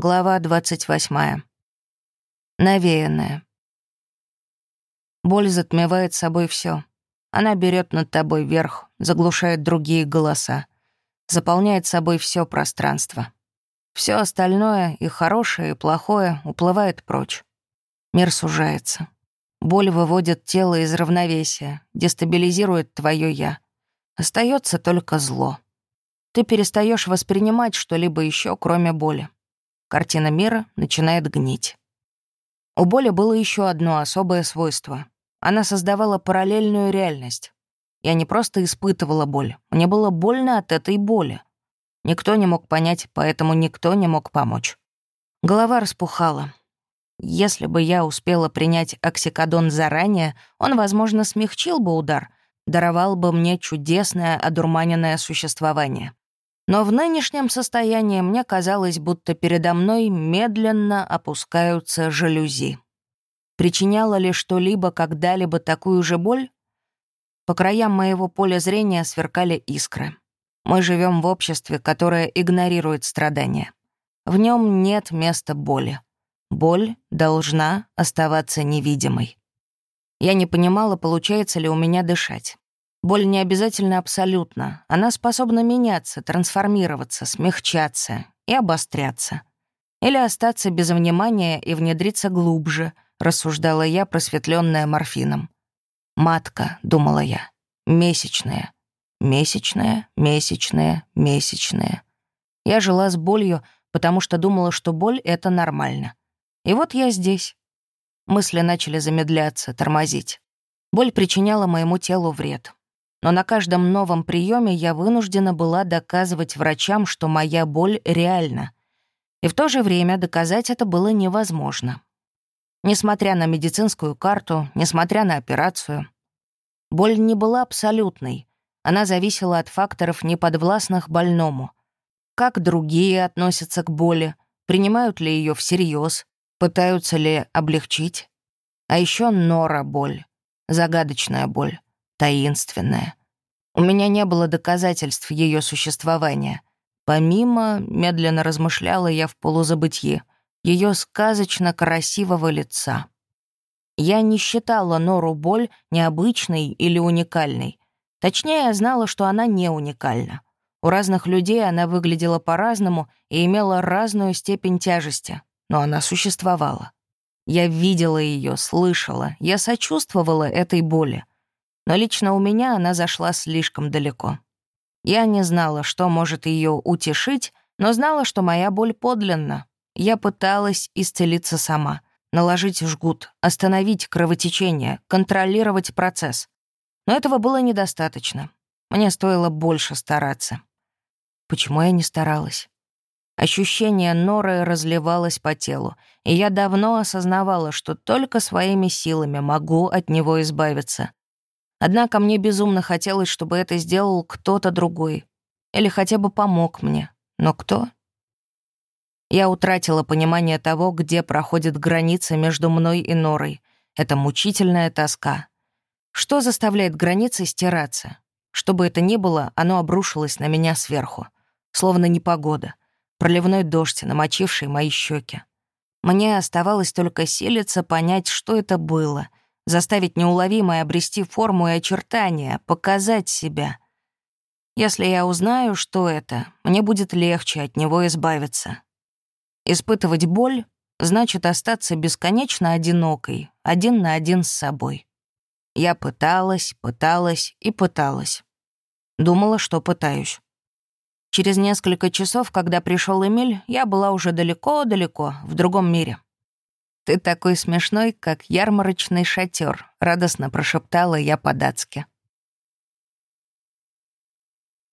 Глава 28. Навеянная. Боль затмевает собой все. Она берет над тобой верх, заглушает другие голоса, заполняет собой все пространство. Все остальное, и хорошее, и плохое, уплывает прочь. Мир сужается. Боль выводит тело из равновесия, дестабилизирует твое «я». Остается только зло. Ты перестаешь воспринимать что-либо еще, кроме боли. Картина мира начинает гнить. У боли было еще одно особое свойство. Она создавала параллельную реальность. Я не просто испытывала боль, мне было больно от этой боли. Никто не мог понять, поэтому никто не мог помочь. Голова распухала. Если бы я успела принять оксикодон заранее, он, возможно, смягчил бы удар, даровал бы мне чудесное одурманенное существование. Но в нынешнем состоянии мне казалось, будто передо мной медленно опускаются жалюзи. Причиняло ли что-либо когда-либо такую же боль? По краям моего поля зрения сверкали искры. Мы живем в обществе, которое игнорирует страдания. В нем нет места боли. Боль должна оставаться невидимой. Я не понимала, получается ли у меня дышать. Боль не обязательно абсолютно. Она способна меняться, трансформироваться, смягчаться и обостряться. Или остаться без внимания и внедриться глубже, рассуждала я, просветленная морфином. «Матка», — думала я, — «месячная». Месячная, месячная, месячная. Я жила с болью, потому что думала, что боль — это нормально. И вот я здесь. Мысли начали замедляться, тормозить. Боль причиняла моему телу вред но на каждом новом приеме я вынуждена была доказывать врачам, что моя боль реальна. И в то же время доказать это было невозможно. Несмотря на медицинскую карту, несмотря на операцию. Боль не была абсолютной. Она зависела от факторов, неподвластных больному. Как другие относятся к боли, принимают ли ее всерьез, пытаются ли облегчить. А еще нора боль, загадочная боль таинственная. У меня не было доказательств ее существования. Помимо, медленно размышляла я в полузабытье, ее сказочно красивого лица. Я не считала Нору Боль необычной или уникальной. Точнее, я знала, что она не уникальна. У разных людей она выглядела по-разному и имела разную степень тяжести, но она существовала. Я видела ее, слышала, я сочувствовала этой боли но лично у меня она зашла слишком далеко. Я не знала, что может ее утешить, но знала, что моя боль подлинна. Я пыталась исцелиться сама, наложить жгут, остановить кровотечение, контролировать процесс. Но этого было недостаточно. Мне стоило больше стараться. Почему я не старалась? Ощущение норы разливалось по телу, и я давно осознавала, что только своими силами могу от него избавиться. Однако мне безумно хотелось, чтобы это сделал кто-то другой. Или хотя бы помог мне. Но кто? Я утратила понимание того, где проходит граница между мной и Норой. Это мучительная тоска. Что заставляет границы стираться? Что бы это ни было, оно обрушилось на меня сверху. Словно непогода. Проливной дождь, намочивший мои щеки. Мне оставалось только силиться понять, что это было — заставить неуловимое обрести форму и очертания, показать себя. Если я узнаю, что это, мне будет легче от него избавиться. Испытывать боль значит остаться бесконечно одинокой, один на один с собой. Я пыталась, пыталась и пыталась. Думала, что пытаюсь. Через несколько часов, когда пришел Эмиль, я была уже далеко-далеко, в другом мире. «Ты такой смешной, как ярмарочный шатер», — радостно прошептала я по-датски.